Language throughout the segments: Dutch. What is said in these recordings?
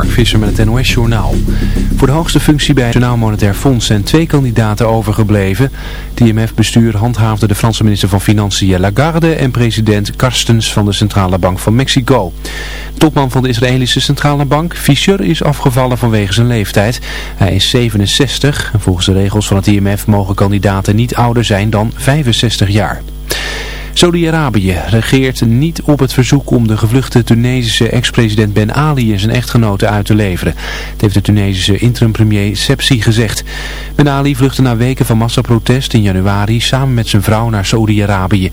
Mark Visser met het NOS Journaal. Voor de hoogste functie bij het Nationaal Monetair Fonds zijn twee kandidaten overgebleven. Het IMF-bestuur handhaafde de Franse minister van Financiën Lagarde en president Carstens van de Centrale Bank van Mexico. Topman van de Israëlische Centrale Bank, Fischer, is afgevallen vanwege zijn leeftijd. Hij is 67 en volgens de regels van het IMF mogen kandidaten niet ouder zijn dan 65 jaar. Saudi-Arabië regeert niet op het verzoek om de gevluchte Tunesische ex-president Ben Ali en zijn echtgenote uit te leveren. Dat heeft de Tunesische interim-premier Sepsi gezegd. Ben Ali vluchtte na weken van massaprotest in januari samen met zijn vrouw naar Saudi-Arabië.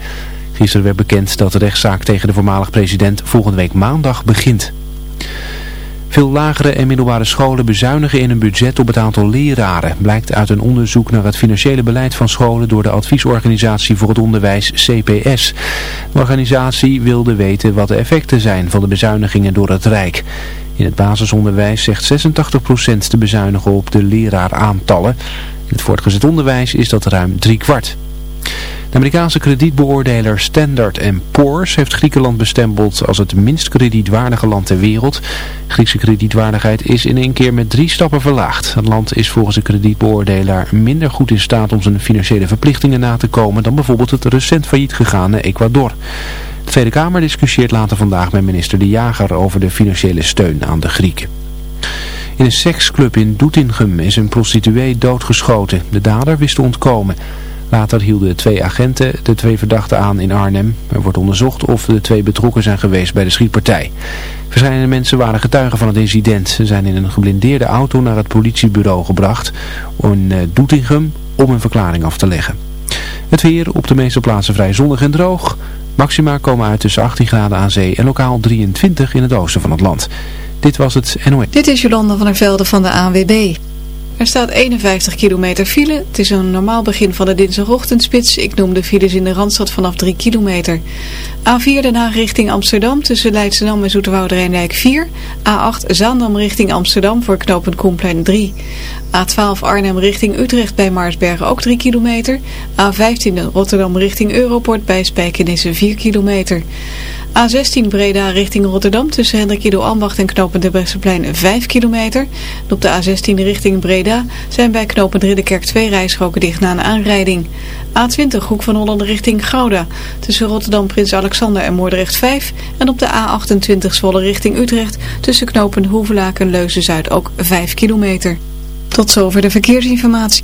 Gisteren werd bekend dat de rechtszaak tegen de voormalig president volgende week maandag begint. Veel lagere en middelbare scholen bezuinigen in hun budget op het aantal leraren, blijkt uit een onderzoek naar het financiële beleid van scholen door de adviesorganisatie voor het onderwijs CPS. De organisatie wilde weten wat de effecten zijn van de bezuinigingen door het Rijk. In het basisonderwijs zegt 86% te bezuinigen op de leraaraantallen. In het voortgezet onderwijs is dat ruim drie kwart. De Amerikaanse kredietbeoordeler Standard Poor's heeft Griekenland bestempeld als het minst kredietwaardige land ter wereld. Griekse kredietwaardigheid is in één keer met drie stappen verlaagd. Het land is volgens de kredietbeoordelaar minder goed in staat om zijn financiële verplichtingen na te komen dan bijvoorbeeld het recent failliet gegaane Ecuador. De Tweede Kamer discussieert later vandaag met minister De Jager over de financiële steun aan de Grieken. In een seksclub in Doetinchem is een prostituee doodgeschoten. De dader wist te ontkomen. Later hielden twee agenten de twee verdachten aan in Arnhem. Er wordt onderzocht of de twee betrokken zijn geweest bij de schietpartij. Verschillende mensen waren getuigen van het incident. Ze zijn in een geblindeerde auto naar het politiebureau gebracht in eh, Doetinchem om een verklaring af te leggen. Het weer op de meeste plaatsen vrij zonnig en droog. Maxima komen uit tussen 18 graden aan zee en lokaal 23 in het oosten van het land. Dit was het NOS. Dit is Jolanda van der Velde van de ANWB. Er staat 51 kilometer file. Het is een normaal begin van de dinsdagochtendspits. Ik noem de files in de Randstad vanaf 3 kilometer. A4 Den Haag richting Amsterdam tussen Leidschendam en Zoeterwoude Rijndijk 4. A8 Zaandam richting Amsterdam voor knooppunt Koenplein 3. A12 Arnhem richting Utrecht bij Maarsbergen ook 3 kilometer. A15 Rotterdam richting Europort bij Spijkenisse 4 kilometer. A16 Breda richting Rotterdam tussen Hendrikido Ambacht en knooppunt de Bresseplein 5 kilometer. op de A16 richting Breda zijn bij knooppunt Ridderkerk twee rijstroken dicht na een aanrijding. A20 Hoek van Holland richting Gouda tussen Rotterdam Prins Alexander en Moordrecht 5. En op de A28 Zwolle richting Utrecht tussen knooppunt Hoevelaak en Leuzen-Zuid ook 5 kilometer. Tot zover de verkeersinformatie.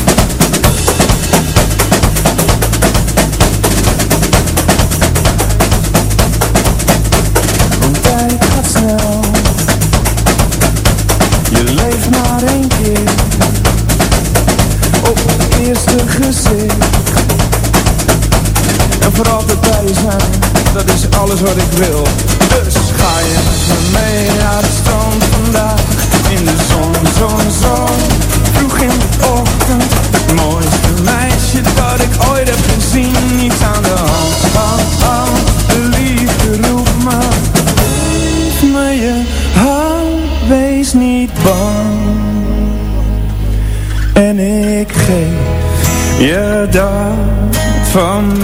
Je leeft maar één keer Op het eerste gezicht. En voor altijd bij je zijn Dat is alles wat ik wil. Dus ga je met me mee naar vandaag In de zon, zon, zon. Vroeg in dat van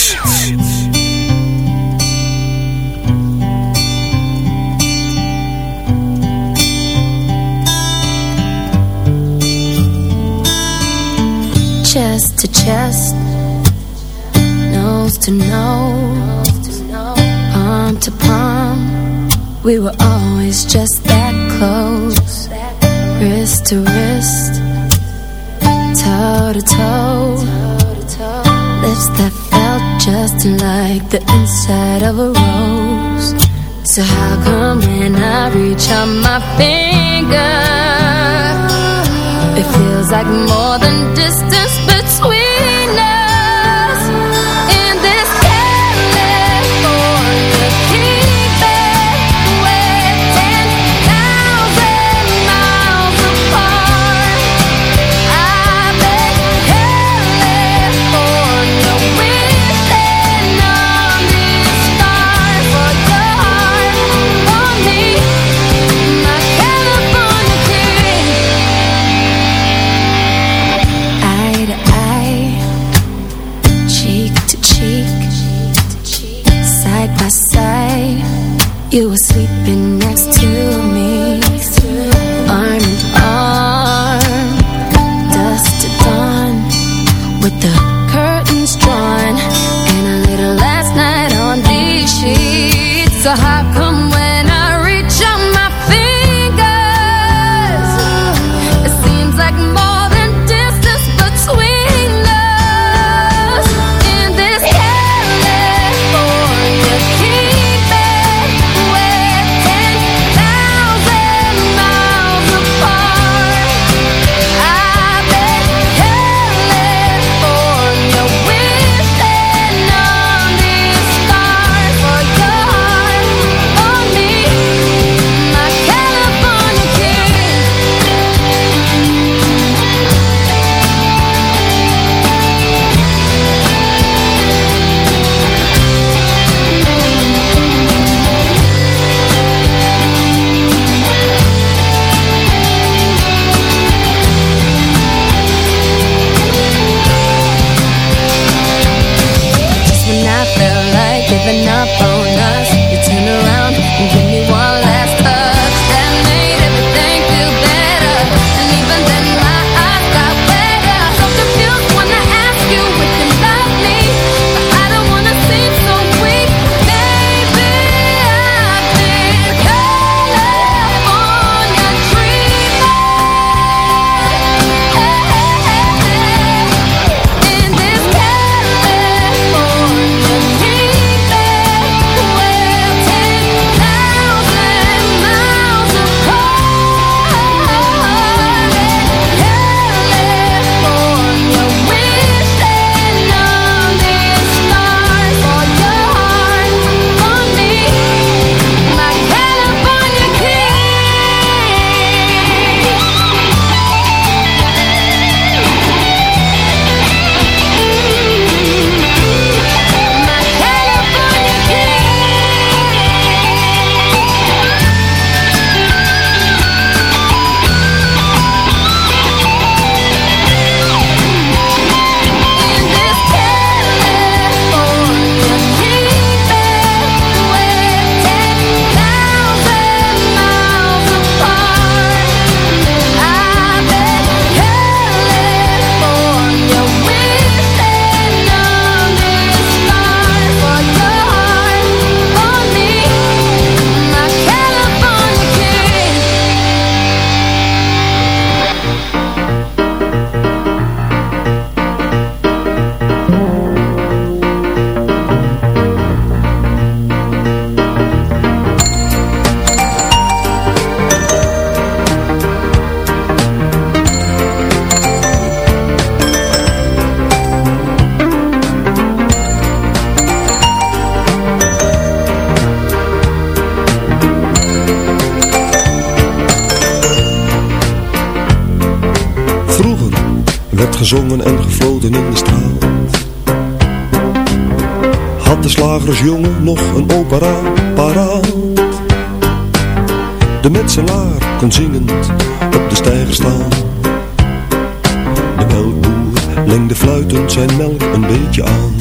Lengde fluitend zijn melk een beetje aan.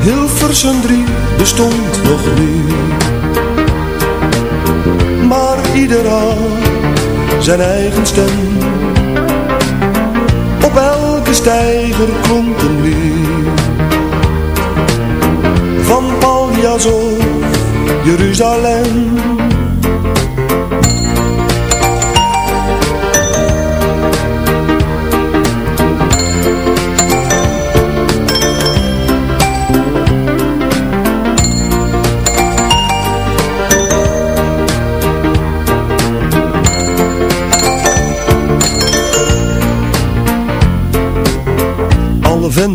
Hilversum drie bestond nog niet. Maar ieder had zijn eigen stem. Op elke steiger klonk een lied. Van Paljas of Jeruzalem.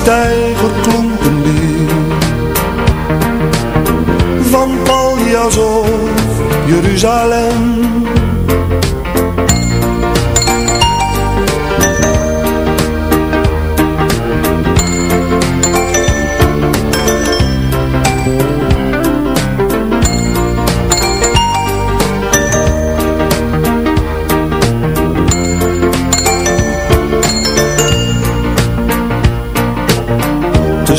stijger klonk een Van Paljas of Jeruzalem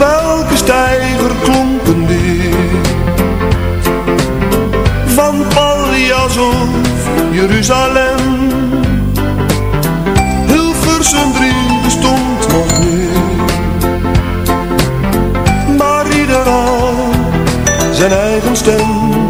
op elke stijger een Van Pallias of Jeruzalem. Hilversum drie bestond nog niet Maar ieder zijn eigen stem